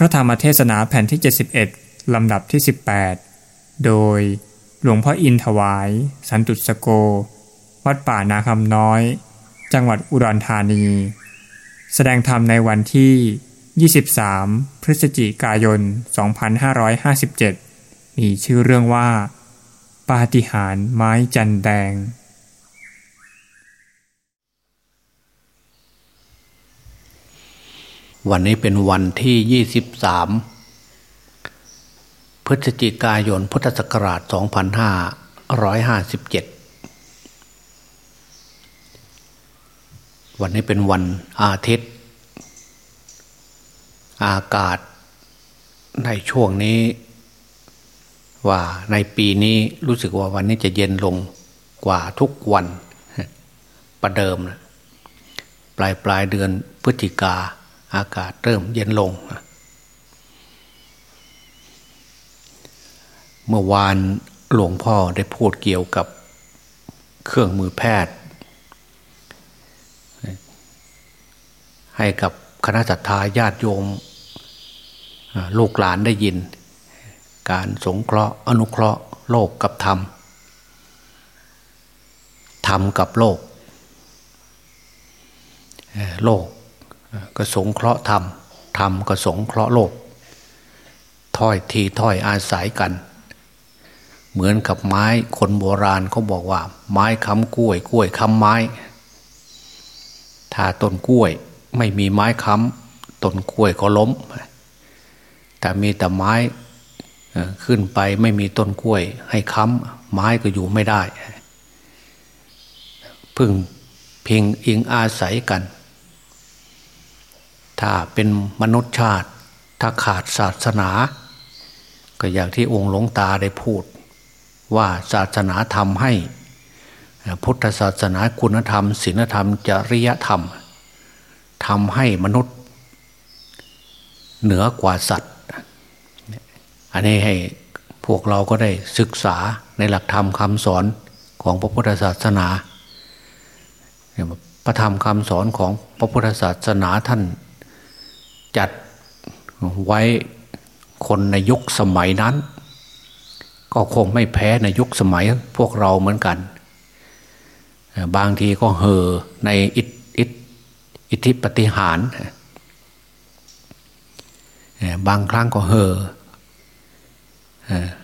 พระธรรมเทศนาแผ่นที่ 71 ลำดับที่ 18 โดยหลวงพ่ออินถวาย สันตุสโก วัดป่านาคำน้อย จังหวัดอุดรธานี แสดงธรรมในวันที่ 23 พฤศจิกายน 2557 มีชื่อเรื่องว่า ปาฏิหาริย์ไม้จันแดง วันนี้เป็นวันที่ 23 พฤศจิกายน พุทธศักราช 2557 วันนี้เป็นวันอาทิตย์ อากาศในช่วงนี้ ว่าในปีนี้รู้สึกว่าวันนี้จะเย็นลงกว่าทุกวันประเดิมนะปลายปลายเดือนพฤศจิกา อากาศเริ่มเย็นลง เมื่อวานหลวงพ่อได้พูดเกี่ยวกับเครื่องมือแพทย์ ให้กับคณะสัตยาญาติโยมลูกหลานได้ยิน การสงเคราะห์อนุเคราะห์โลกกับธรรมธรรมกับโลก โลก ก็สงเคราะห์ธรรมธรรมก็สงเคราะห์โลกถ้อยทีถ้อยอาศัยกัน เหมือนกับไม้คนโบราณเขาบอกว่า ไม้ค้ำกล้วย กล้วยค้ำไม้ ถ้าต้นกล้วยไม่มีไม้ค้ำต้นกล้วยก็ล้ม แต่มีแต่ไม้ขึ้นไปไม่มีต้นกล้วย ให้ค้ำไม้ก็อยู่ไม่ได้ พึ่งพิงอิงอาศัยกัน ถ้าเป็นมนุษย์ชาติ ถ้าขาดศาสนา ก็อย่างที่องค์หลวงตาได้พูด ว่าศาสนาทำให้ พุทธศาสนาคุณธรรมศีลธรรม จริยธรรมทำให้มนุษย์ เหนือกว่าสัตว์ อันนี้ให้พวกเราก็ได้ศึกษาในหลักธรรมคำสอนของพระพุทธศาสนาพระธรรมคำสอนของพระพุทธศาสนาท่าน จัดไว้คนในยุคสมัยนั้น ก็คงไม่แพ้ในยุคสมัยพวกเราเหมือนกัน บางทีก็เห่อในอิทอิทอิทธิปฏิหารบางครั้งก็เห่อ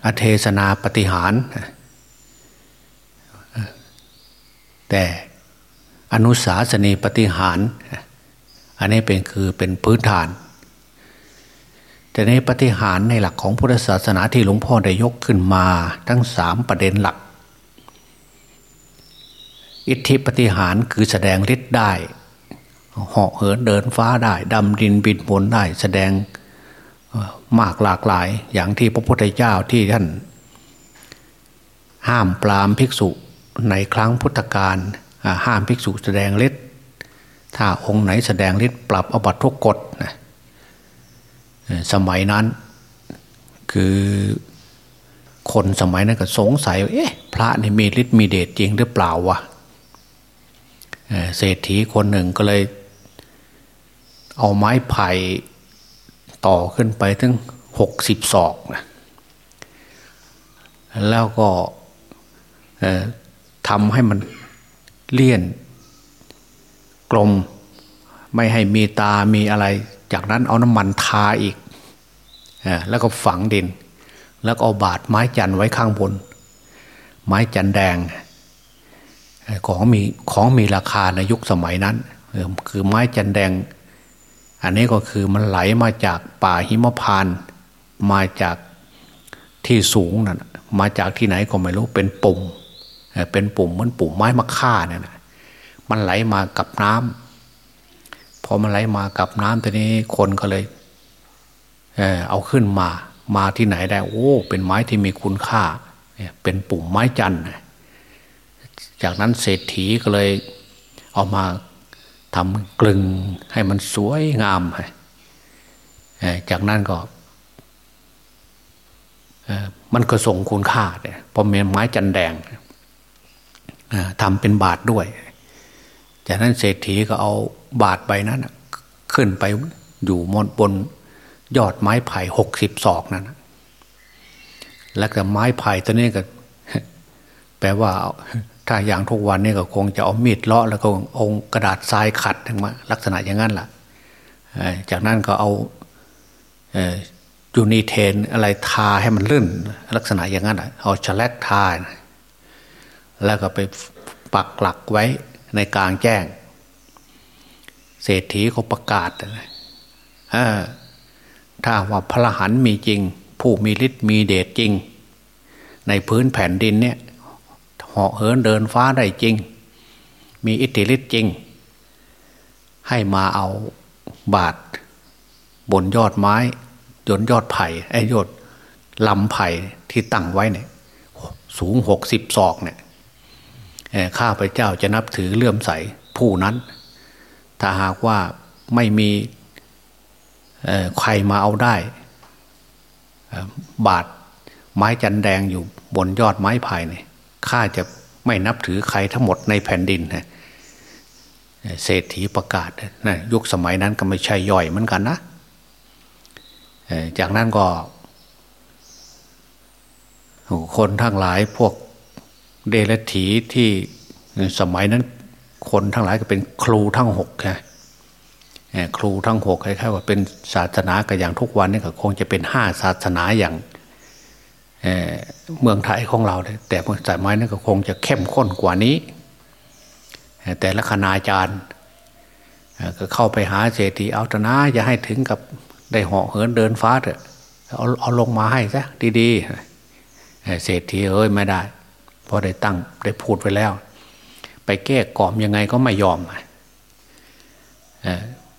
อเทศนาปฏิหาร แต่อนุสาสนีปฏิหาร อันนี้เป็นคือเป็นพื้นฐาน แต่ในปฏิหารในหลักของพุทธศาสนาที่หลวงพ่อได้ยกขึ้นมาทั้งสามประเด็นหลัก อิทธิปฏิหารคือแสดงฤทธิ์ได้เหาะเหินเดินฟ้าได้ดำดินบินบนได้ แสดงมากหลากหลาย อย่างที่พระพุทธเจ้าที่ท่าน ห้ามปรามภิกษุในครั้งพุทธกาลห้ามภิกษุแสดงฤทธิ์ถ้าองค์ไหนแสดงฤทธิ์ปรับอบัตทุกกฎนะ สมัยนั้น คือคนสมัยนั้นก็สงสัยเอ๊ะพระนี่มีฤทธิ์มีเดชจริงหรือเปล่าวะเศรษฐีคนหนึ่งก็เลย เอาไม้ไผ่ต่อขึ้นไปถึงหกสิบศอกนะแล้วก็ทำให้มันเลี่ยนกลมไม่ให้มีตามีอะไร จากนั้นเอาน้ำมันทาอีกแล้วก็ฝังดิน แล้วก็เอาบาดไม้จันไว้ข้างบน ไม้จันแดง ของมีของมีราคาในยุคสมัยนั้นคือไม้จันแดง อันนี้ก็คือมันไหลมาจากป่าหิมพาน มาจากที่สูงนั่นมาจากที่ไหนก็ไม่รู้เป็นปุ่มเป็นปุ่มเหมือนปุ่มไม้มะค่าเนี่ยมันไหลมากับน้ำ พอมันไหลมากับน้ำตอนนี้คนก็เลยเออเอาขึ้นมา มาที่ไหนได้ โอ้ เป็นไม้ที่มีคุณค่าเป็นปุ่มไม้จันทร์จากนั้นเศรษฐีก็เลยเอามาทำกลึงให้มันสวยงามจากนั้นก็มันก็ส่งคุณค่าเนี่ยพอเมนไม้จันแดงทำเป็นบาทด้วย จากนั้นเศรษฐีก็เอาบาทใบนั้นขึ้นไปอยู่มนบนยอดไม้ไผ่หกสิบศอกนั่นแล้วก็ไม้ไผ่ตัวนี้ก็ แปลว่า ถ้าอย่างทุกวันนี้ก็คงจะเอามีดเลาะแล้วก็องกระดาษทรายขัดถึงมาลักษณะอย่างนั้นแหละจากนั้นก็เอายูนีเทนอะไรทาให้มันลื่น ลักษณะอย่างนั้นเอาฉลกทาแล้วก็ไปปักหลักไว้ ในกลางแจ้ง เศรษฐีเขาประกาศนะถ้าว่าพระหันมีจริง ผู้มีฤทธิ์มีเดชจริง ในพื้นแผ่นดินเนี่ยเหาะเหินเดินฟ้าได้จริง มีอิทธิฤทธิ์จริง ให้มาเอาบาทบนยอดไม้ยนยอดไผ่ไอ้ยอดลำไผ่ที่ตั้งไว้เนี่ย สูงหกสิบศอกเนี่ย ข้าพเจ้าจะนับถือเลื่อมใสผู้นั้น ถ้าหากว่าไม่มีใครมาเอาได้ บาทไม้จันแดงอยู่บนยอดไม้ไผ่เนี่ยข้าจะไม่นับถือใครทั้งหมดในแผ่นดินนะเศรษฐีประกาศนะยุคสมัยนั้นก็ไม่ใช่ย่อยเหมือนกันนะจากนั้นก็คนทั้งหลายพวก เดรัจฉีที่สมัยนั้นคนทั้งหลายก็เป็นครูทั้งหกไงครูทั้งหกคล้ายๆว่าเป็นศาสนาก็อย่างทุกวันนี่ก็คงจะเป็นห้าศาสนาอย่างเเมืองไทยของเราแต่เมือสมัยนั้นก็คงจะเข้มข้นกว่านี้ แต่ละคณาจารย์ก็เข้าไปหาเศรษฐีเอาตนาอย่าให้ถึงกับได้เหาะเหินเดินฟ้าเถอะเอาเอาลงมาให้ซะดีๆเศรษฐีเอ้ยไม่ได้ พอได้ตั้งได้พูดไปแล้ว ไปแก้กล่อมยังไงก็ไม่ยอม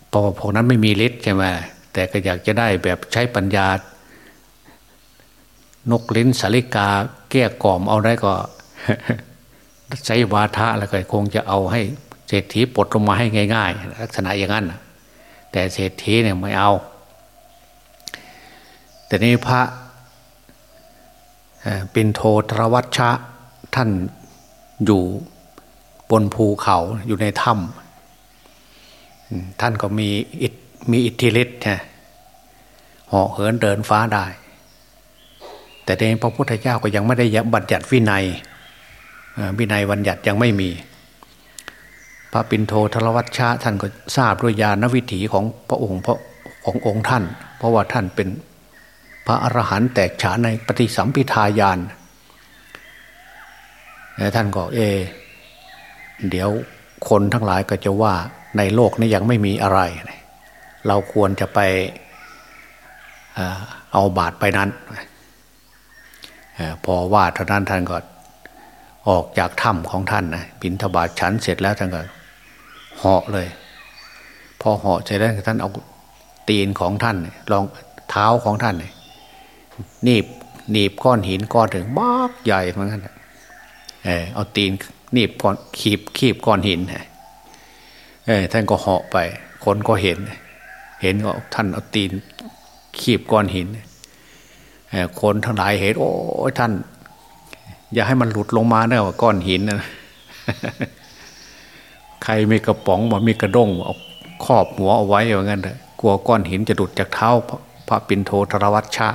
เพราะพวกนั้นไม่มีฤทธิ์ใช่ไหมแต่ก็อยากจะได้แบบใช้ปัญญา นกลิ้นสาลิกา แก้กล่อมเอาได้ก็ ใช้วาทะแล้วก็คงจะเอาให้เศรษฐีปลดลงมาให้ง่าย ๆ ลักษณะอย่างนั้นแต่เศรษฐีเนี่ยไม่เอา แต่นี้พระปินโทตรวัชชะ ท่านอยู่บนภูเขาอยู่ในถ้ำท่านก็มีอิมีอิทธิฤทธิ์นะเหาะเหินเดินฟ้าได้ แต่ในพระพุทธเจ้าก็ยังไม่ได้บัญญัติวินัยวินัยบัญญัติยังไม่มี พระปินโททรวัชชะท่านก็ทราบด้วยญาณวิถีของพระองค์พระขององค์ท่าน เพราะว่าท่านเป็นพระอรหันต์แตกฉานในปฏิสัมพิทายาน ท่านก็เอ เดี๋ยวคนทั้งหลายก็จะว่าในโลกนี้ยังไม่มีอะไร เราควรจะไปเอาบาทไปนั้นพอว่าท่านั้นท่านก็ออกจากถ้ำของท่านนะบินทบาทฉันเสร็จแล้วท่านก็เหาะเลย พอเหาะเสร็จแล้วท่านเอาตีนของท่านลองเท้าของท่านหนีบหนีบก้อนหินก้อนถึงมากใหญ่เหมือนกัน เออเอาตีนหนีบก้อนขีบขีบก้อนหินเออท่านก็เหาะไป คนก็เห็น เห็นก็ท่านเอาตีนขีบก้อนหินคนทั้งหลายเห็นโอ้ท่าน อย่าให้มันหลุดลงมาเนอะก้อนหินนะใครมีกระป๋องมามีกระด้งเอาครอบหัวเอาไว้อย่างนั้นเลยกลัวก้อนหินจะหลุดจากเท้าพระปินโทธรวัชชะ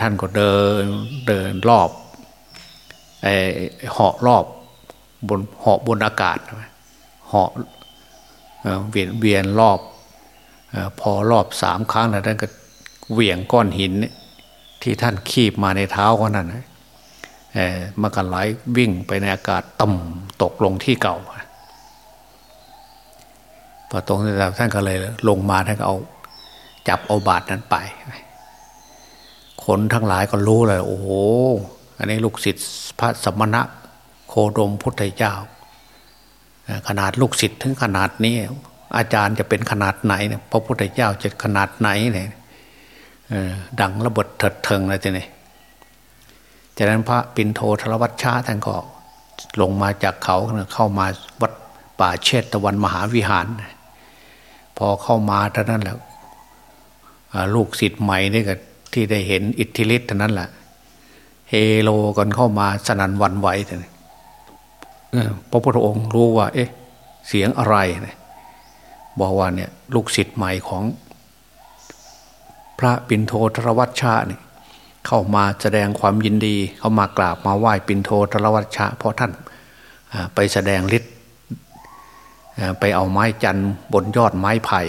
ท่านก็เดินเดินรอบ เหาะรอบบนเหาะบนอากาศเหาะเวียนเวียนรอบพอรอบสามครั้งแล้วท่านก็เหวี่ยงก้อนหิน ที่ท่านคีบมาในเท้าเขานั่นมันก็ไหลวิ่งไปในอากาศต่ำตกลงที่เก่าพอตรงนี้ท่านก็เลยลงมาท่านก็เอาจับเอาบาทนั้นไป คนทั้งหลายก็รู้เลย โอ้โห อันนี้ลูกศิษย์พระสมณะโคดมพุทธเจ้า ขนาดลูกศิษย์ถึงขนาดนี้อาจารย์จะเป็นขนาดไหนเนี่ยพระพุทธเจ้าจะขนาดไหนเนี่ยดังระเบิดเถิดเทิงอะไรทีนี้จากนั้นพระปินโทธรวัชชาท่านก็ลงมาจากเขาเข้ามาวัดป่าเชตตะวันมหาวิหาร พอเข้ามาเท่านั้นแหละลูกศิษย์ใหม่นี่ก็ที่ได้เห็นอิทธิฤทธิ์ท่านนั้นแหละ เฮโลกันเข้ามาสนันวันไหวเลยพระพุทธองค์รู้ว่า เอ๊ะ เสียงอะไรนี่ยบอกว่าเนี่ยลูกศิษย์ใหม่ของ พระปินโททรวัชชะนี่ยเข้ามาแสดงความยินดี เข้ามากราบมาไหว้ปินโททรวัชชะเพราะท่านไปแสดงฤทธิ์ไปเอาไม้จันบนยอดไม้ไผ่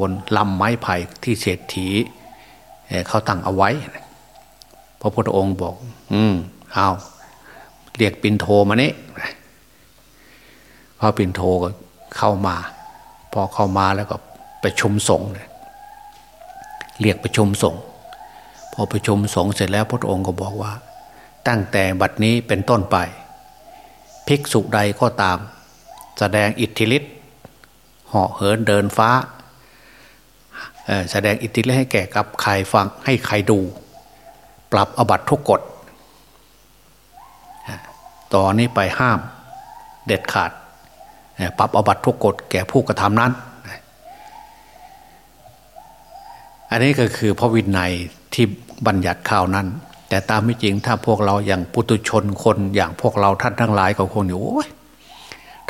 บนลำไม้ไผ่ที่เศรษฐีเขาตั้งเอาไว้ ระพุทธองค์บอก อืมเอาเรียกปินโทมานี่พอปินโทก็เข้ามา พอเข้ามาแล้วก็ไปชุมสงฆ์เรียกประชุมสงฆ์พอประชุมสงฆ์เสร็จแล้วพระองค์ก็บอกว่า ตั้งแต่บัดนี้เป็นต้นไป ภิกษุใดก็ตาม แสดงอิทธิฤทธิ์เหาะเหินเดินฟ้าแสดงอิทธิฤทธิ์ให้แก่กับใครฟังให้ใครดู ปรับอบัตทุกกฎต่อนนี้ไปห้ามเด็ดขาด ปรับอบัตทุกกฎแก่ผู้กระทำนั้น อันนี้ก็คือพระวินัยที่บัญญัติข่าวนั้น แต่ตามไม่จริงถ้าพวกเราอย่างปุตุชนคนอย่างพวกเราท่านทั้งหลายก็คงอยู่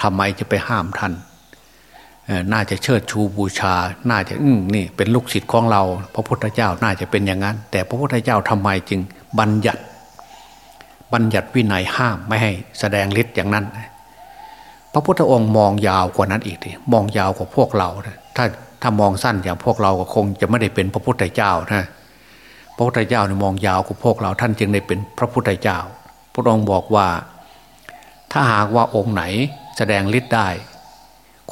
ทำไมจะไปห้ามท่าน น่าจะเชิดชูบูชา น่าจะอืนี่เป็นลูกศิษย์ของเรา พระพุทธเจ้าน่าจะเป็นอย่างนั้น แต่พระพุทธเจ้าทำไมจึงบัญญัติ บัญญัติวินัยห้ามไม่ให้แสดงฤทธิ์อย่างนั้น พระพุทธองค์มองยาวกว่านั้นอีกทีมองยาวกว่าพวกเรา ถ้าถ้ามองสั้นอย่างพวกเราก็คงจะไม่ได้เป็นพระพุทธเจ้านะพระพุทธเจ้าเนี่ยมองยาวกว่าพวกเราท่านจึงได้เป็นพระพุทธเจ้า พระองค์บอกว่า ถ้าหากว่าองค์ไหนแสดงฤทธิ์ได้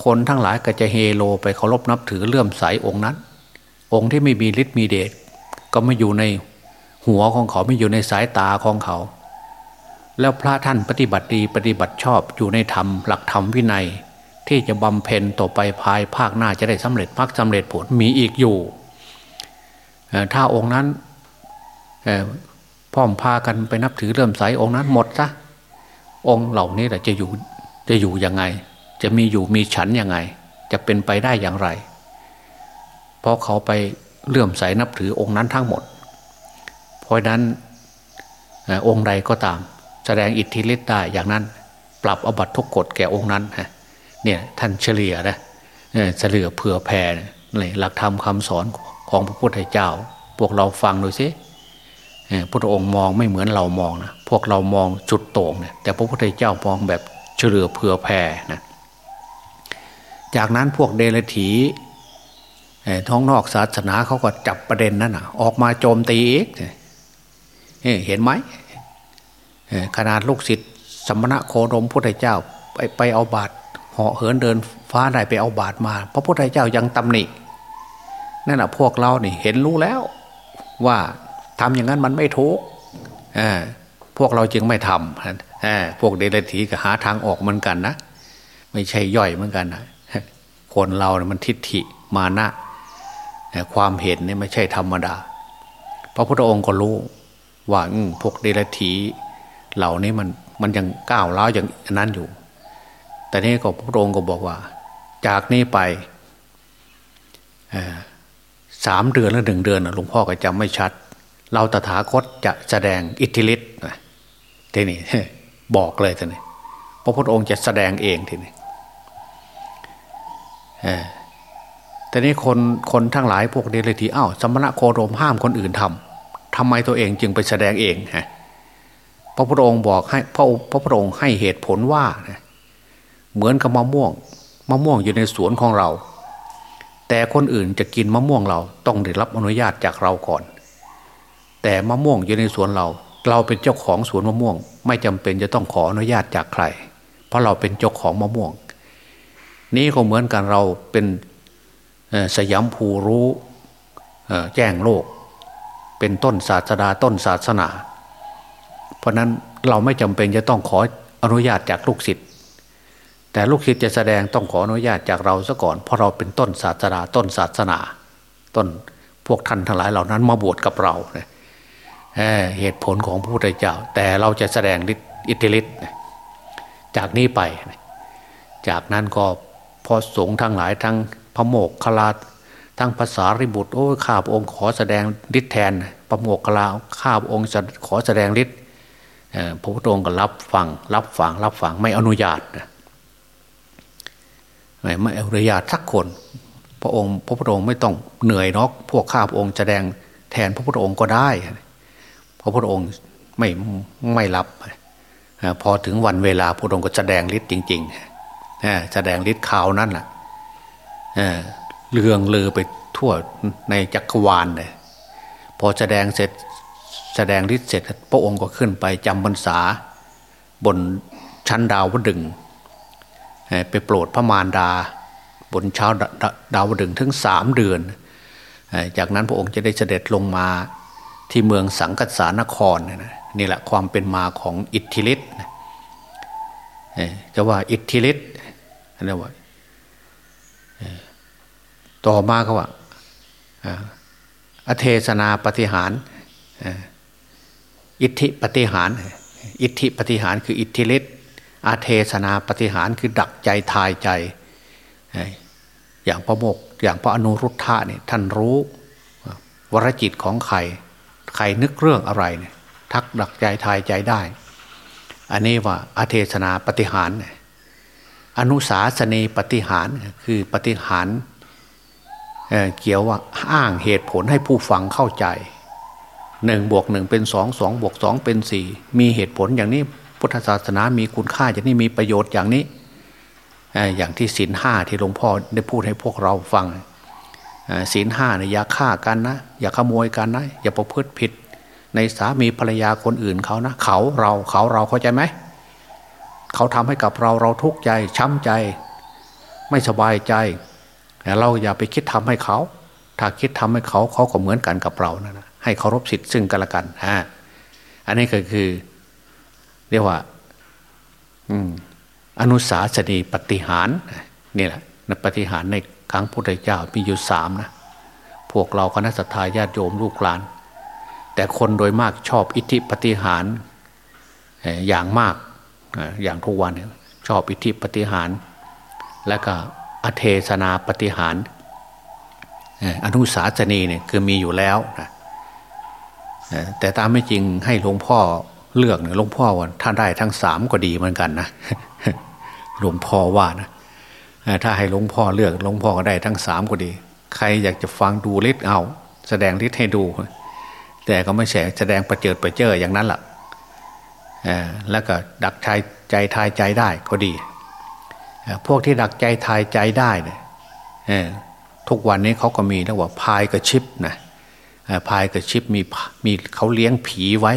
คนทั้งหลายก็จะเฮโลไปเคารพนับถือเลื่อมใสองค์นั้น องค์ที่ไม่มีฤทธิ์มีเดชก็ไม่อยู่ในหัวของเขาไม่อยู่ในสายตาของเขา แล้วพระท่านปฏิบัติดีปฏิบัติชอบอยู่ในธรรมหลักธรรมวินัย ที่จะบำเพ็ญต่อไปภายภาคหน้าจะได้สำเร็จพักสำเร็จผลมีอีกอยู่ ถ้าองค์นั้นพ่อมพากันไปนับถือเริ่มใสองค์นั้นหมดซะองค์เหล่านี้แหละจะอยู่จะอยู่ยังไง จะมีอยู่มีฉันยังไง จะเป็นไปได้อย่างไร เพราะเขาไปเลื่อมใสนับถือองค์นั้นทั้งหมด เพราะนั้นองค์ใดก็ตาม แสดงอิทธิฤทธิ์ได้อย่างนั้น ปรับอบัตทุกกฎแก่องค์นั้นฮะเนี่ยท่านเฉลี่ยนะเฉลี่ยเผื่อแผ่เลยหลักธรรมคาสอนของพระพุทธเจ้า พวกเราฟังดูสิพระองค์มองไม่เหมือนเรามองนะพวกเรามองจุดโต่งเนี่ยแต่พระพุทธเจ้า มองแบบเฉลี่ยเผื่อแผ่นะ จากนั้นพวกเดลถีท้องนอกศาสนาเขาก็จับประเด็นนั้นนะออกมาโจมตีอีกเห็นไหมขนาดลูกศิษย์สมณะโคดมพุทธเจ้าไปไปเอาบาตรเหาะเหินเดินฟ้าได้ไปเอาบาตรมา พระพุทธเจ้ายังตำหนินั่นแหะพวกเราเนี่เห็นรู้แล้วว่าทำอย่างนั้นมันไม่ถูกพวกเราจึงไม่ทำพวกเดรัจฉีก็หาทางออกเหมือนกันนะ ไม่ใช่ย่อยเหมือนกันนะ คนเราเนี่ยมันทิฏฐิมานะความเห็นเนี่ยไม่ใช่ธรรมดา พระพุทธองค์ก็รู้ว่าพวกเดรัจฉีเหล่านี้มันมันยังก้าวล้าวอย่างนั้นอยู่ แต่นี้ก็พระองค์ก็บอกว่า จากนี้ไปสามเดือนและหนึ่งเดือนหลวงพ่อก็จำไม่ชัด เราตถาคตจะแสดงอิทธิฤทธิ์ทีนี้บอกเลยทีนี้พระพุทธองค์จะแสดงเองทีนี้ แต่นี้คนคนทั้งหลายพวกเดรัจฉีอ้าวสมณะโคโรมห้ามคนอื่นทำทำไมตัวเองจึงไปแสดงเองฮะพระพุทธองค์บอกให้พระพระพุทธองค์ให้เหตุผลว่าเหมือนกับมะม่วงมะม่วงอยู่ในสวนของเรา แต่คนอื่นจะกินมะม่วงเราต้องได้รับอนุญาตจากเราก่อน แต่มะม่วงอยู่ในสวนเรา เราเป็นเจ้าของสวนมะม่วง ไม่จำเป็นจะต้องขออนุญาตจากใคร เพราะเราเป็นเจ้าของมะม่วง นี้ก็เหมือนกันเราเป็นสยามภูรู้แจ้งโลก เป็นต้นศาสดาต้นศาสนา เพราะนั้นเราไม่จำเป็นจะต้องขออนุญาตจากลูกศิษย์แต่ลูกศิษย์จะแสดงต้องขออนุญาตจากเราซะก่อน เพราะเราเป็นต้นศาสนาต้นศาสนา ต้นพวกท่านทั้งหลายเหล่านั้นมาบวชกับเราเเหตุผลของพระพุทธเจ้า แต่เราจะแสดงอิทธิฤทธิ์จากนี้ไป จากนั้นก็ พอสงฆ์ทั้งหลายทั้งพระโมกขลาทั้งภาษาริบุตรโอ้ข้าพระองค์ขอแสดงฤทธิ์แทนพระโมกขลาข้าพระองค์ขอแสดงฤทธิ์พระพุทธองค์ก็รับฟังรับฟังรับฟังไม่อนุญาตนะไม่อนุญาตสักคน พระองค์พระพุทธองค์ไม่ต้องเหนื่อยนอกพวกข้าพระองค์แสดงแทนพระพุทธองค์ก็ได้พระพุทธองค์ไม่ไม่รับพอถึงวันเวลาพระองค์ก็แสดงฤทธิ์จริง ๆ แสดงฤทธิ์ข่าวนั่นแหละเรื่องเลือไปทั่วในจักรวาลเลยพอแสดงเสร็จแสดงฤทธิ์เสร็จ พระองค์ก็ขึ้นไปจำพรรษา บนชั้นดาวดึงไปโปรดพระมารดา บนเช้าดาวดึงถึงสามเดือน จากนั้นพระองค์จะได้เสด็จลงมาที่เมืองสังกัสานครนี่แหละความเป็นมาของอิทธิฤทธิ์จะว่าอิทธิฤทธิ์ นะว่าต่อมาก็ว่าอเทศนาปฏิหารอิทธิปฏิหาร อิทธิปฏิหารคืออิทธิฤทธิ์อาเทศนาปฏิหารคือดักใจทายใจ อย่างพระโมกอย่างพระอนุรุทธะเนี่ยท่านรู้วรจิตของใครใครนึกเรื่องอะไรเนี่ยทักดักใจทายใจได้ อันนี้ว่าอาเทศนาปฏิหาร อนุสาสนีปฏิหารคือปฏิหารเเกี่ยวว่าอ้างเหตุผลให้ผู้ฟังเข้าใจหนึ่งบวกหนึ่งเป็นสองสองบวกสองเป็นสี่มีเหตุผลอย่างนี้พุทธศาสนามีคุณค่าอย่างนี้มีประโยชน์อย่างนี้ อย่างที่ศีลห้าที่หลวงพ่อได้พูดให้พวกเราฟังศีลห้าเนี่ยอย่าฆ่ากันนะ อย่าขโมยกันนะ อย่าประพฤติผิด ในสามีภรรยาคนอื่นเขานะ เขาเราเขาเราเข้าใจไหม เขาทำให้กับเราเราทุกข์ใจช้ำใจ ไม่สบายใจเราอย่าไปคิดทำให้เขา ถ้าคิดทำให้เขาเขาก็เหมือนกันกับเรานะนะให้เคารพสิทธิ์ซึ่งกันและกันอ่าอันนี้ก็คือ เรียกว่าอนุสาสนีปฏิหารนี่แหละปฏิหารในครั้งพุทธเจ้ามีอยู่สามนะพวกเราคณะสัตยาญาติโยมลูกหลาน แต่คนโดยมากชอบอิทธิปฏิหารอย่างมาก อย่างทุกวันชอบอิทธิปฏิหาร และก็อเทศนาปฏิหารอนุสาสนีเนี่ยคือมีอยู่แล้วนะแต่ตามไม่จริงให้หลวงพ่อเลือกเนี่ยหลวงพ่อว่าถ้าได้ทั้งสามก็ดีเหมือนกันนะหลวงพ่อว่านะถ้าให้หลวงพ่อเลือกหลวงพ่อก็ได้ทั้งสามก็ดี ใครอยากจะฟังดูฤทธิ์เอา แสดงฤทธิ์ให้ดู แต่ก็ไม่ใช่แสดงประเจิดประเจิออย่างนั้นแหละ แล้วก็ดักใจใจทายใจได้ก็ดี พวกที่ดักใจทายใจได้เนี่ยทุกวันนี้เขาก็มีเรียกว่าพายกระชิบนะพายกระชิบมีมีเขาเลี้ยงผีไว้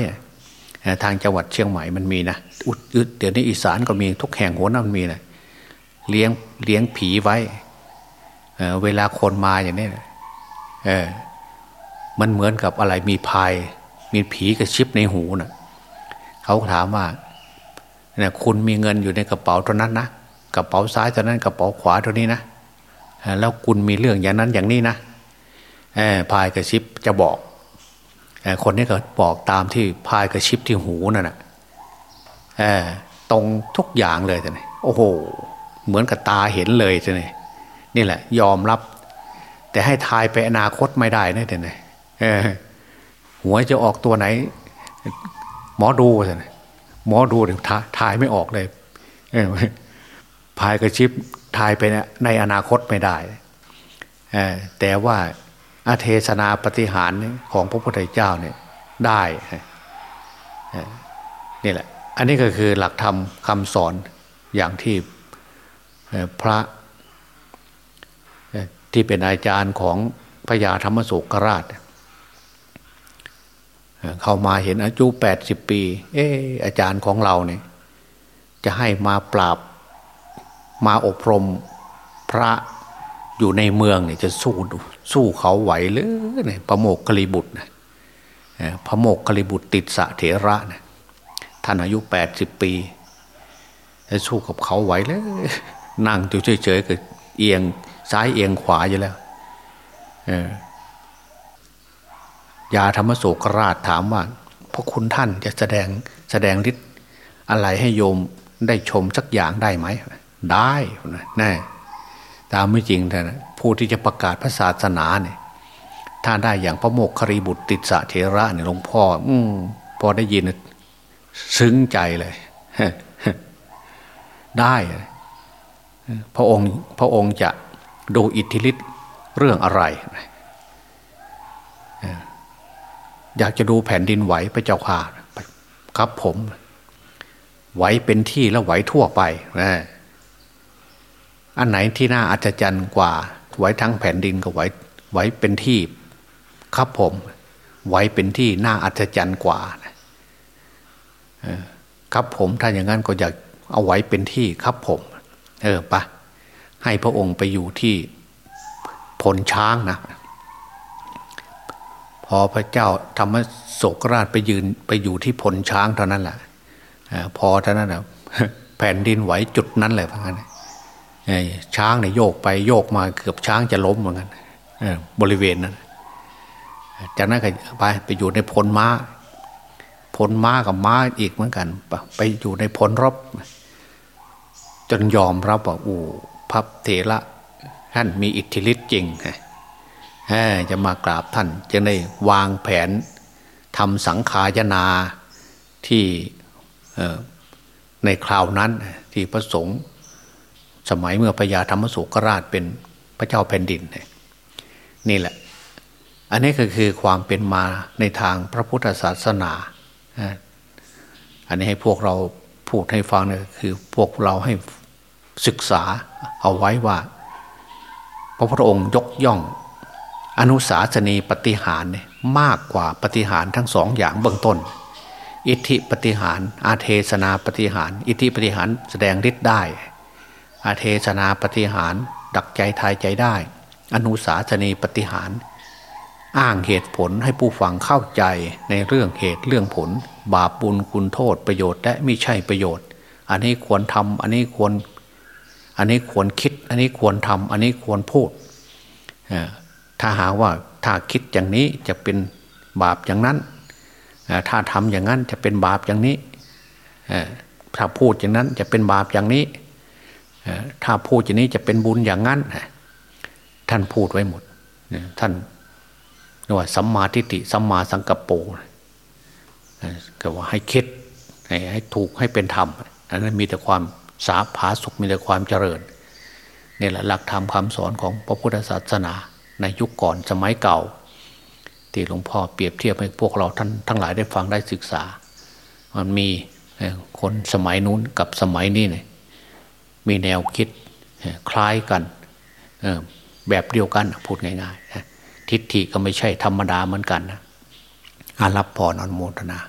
ทางจังหวัดเชียงใหม่มันมีนะอุดเดี๋ยวนี้อีสานก็มีทุกแห่งหัวน้ำมีนะเลี้ยงเลี้ยงผีไว้เเวลาคนมาอย่างนี้มันเหมือนกับอะไรมีพาย มีผีกระชิบในหูนะ่ะ เขาถามว่าเนี่ยคุณมีเงินอยู่ในกระเป๋าตัวนั้นนะกระเป๋าซ้ายตัวนั้นกระเป๋าขวาตัวนี้นะแล้วคุณมีเรื่องอย่างนั้นอย่างนี้นะพายกระชิบจะบอกคนนี้ก็บอกตามที่พายกระชิบที่หูนั่นแหะตรงทุกอย่างเลยท่านโอ้โห เหมือนกับตาเห็นเลยท่านนี่แหละ ยอมรับ แต่ให้ทายไปอนาคตไม่ได้นะท่านหัวจะออกตัวไหน หมอดูท่านหมอดูเดี๋ยวทายไม่ออกเลยพายกระชิบทายไปในอนาคตไม่ได้แต่ว่าอาเทศนาปฏิหารของพระพุทธเจ้าเนี่ยได้นี่แหละ อันนี้ก็คือหลักธรรมคำสอนอย่างที่พระที่เป็นอาจารย์ของพระยาธรรมสุกราช เข้ามาเห็นอายุแปดสิบปี เอออาจารย์ของเราเนี่ย จะให้มาปราบมาอบรมพระอยู่ในเมืองเนี่ยจะสู้สู้เขาไหวหรือเนี่ยพระโมกขลิบุตรนะพระโมกขลิบุตรติดสะเถระนะท่านอายุแปดสิบปีจะสู้กับเขาไหวเลยนั่งอยู่เฉยๆก็เอียงซ้ายเอียงขวาอยู่แล้ว ยาธรรมโสกราชถามว่าพระคุณท่านจะแสดงแสดงฤทธิ์อะไรให้โยมได้ชมสักอย่างได้ไหม ได้นะแน่ตามไม่จริงแต่ผู้ที่จะประกาศพระศาสนาเนี่ยถ้าได้อย่างพระโมกขรีบุตรติสะเทระเนี่ยหลวงพ่อ อืมพอได้ยินซึ้งใจเลย ได้ พระองค์พระองค์จะดูอิทธิฤทธิ์เรื่องอะไร อยากจะดูแผ่นดินไหวพระเจ้าค่ะครับผม ไหวเป็นที่แล้วไหวทั่วไปนะอันไหนที่น่าอัศจรรย์กว่า ไหวทั้งแผ่นดินก็ไหวไหวเป็นที่ ครับผม ไหวเป็นที่น่าอัศจรรย์กว่าครับผมถ้าอย่างนั้นก็อยากเอาไว้เป็นที่ครับผม เออปะให้พระองค์ไปอยู่ที่พลช้างนะ พอพระเจ้าธรรมโศกราชไปยืนไปอยู่ที่พลช้างเท่านั้นแหละพอเท่านั้นนะแผ่นดินไหวจุดนั้นเลยพงั้นช้างเนี่ยโยกไปโยกมาเกือบช้างจะล้มเหมือนกันบริเวณนั้นจากนั้นก็ไปไปอยู่ในพลม้าพลม้ากับม้าอีกเหมือนกัน ไปอยู่ในพลรบ จนยอมรับว่าอู้พับเถระท่านมีอิทธิฤทธิ์จริง จะมากราบท่านจึงได้วางแผนทำสังขายนาที่ในคราวนั้นที่พระสงฆ์สมัยเมื่อพญาธรรมสุกราชเป็นพระเจ้าแผ่นดิน นี่แหละ อันนี้ก็คือความเป็นมาในทางพระพุทธศาสนาอันนี้ให้พวกเราพูดให้ฟังเนี่ยคือพวกเราให้ศึกษาเอาไว้ว่า พระพุทธองค์ยกย่อง อนุสาสนีปฏิหารมากกว่าปฏิหารทั้งสองอย่างเบื้องต้น อิทธิปฏิหาร อาเทศนาปฏิหาร อิทธิปฏิหารแสดงฤทธิ์ได้ อาเทศนาปฏิหาร ดักใจทายใจได้ อนุสาสนีปฏิหาร อ้างเหตุผลให้ผู้ฟังเข้าใจในเรื่องเหตุเรื่องผล บาปบุญคุณโทษประโยชน์และไม่ใช่ประโยชน์ อันนี้ควรทำอันนี้ควร อันนี้ควรคิด อันนี้ควรทำอันนี้ควรพูด ถ้าหาว่าถ้าคิดอย่างนี้จะเป็นบาปอย่างนั้น ถ้าทำอย่างนั้นจะเป็นบาปอย่างนี้ถ้าพูดอย่างนั้นจะเป็นบาปอย่างนี้ถ้าพูดอย่างนี้จะเป็นบุญอย่างนั้น ท่านพูดไว้หมดท่านเรียกว่าสัมมาทิฏฐิสัมมาสังกัปโปก็ว่าให้คิดให้ให้ถูกให้เป็นธรรมอันนั้นมีแต่ความสาผาสุขมีแต่ความเจริญนี่แหละหลักธรรมคำสอนของพระพุทธศาสนา ในยุคก่อนสมัยเก่า ที่หลวงพ่อเปรียบเทียบให้พวกเราท่านทั้งหลายได้ฟังได้ศึกษา มันมีคนสมัยนู้นกับสมัยนี้เนี่ยมีแนวคิดคล้ายกันแบบเดียวกันพูดง่ายๆทิฏฐิก็ไม่ใช่ธรรมดาเหมือนกันนะอารับพรอนโมทนา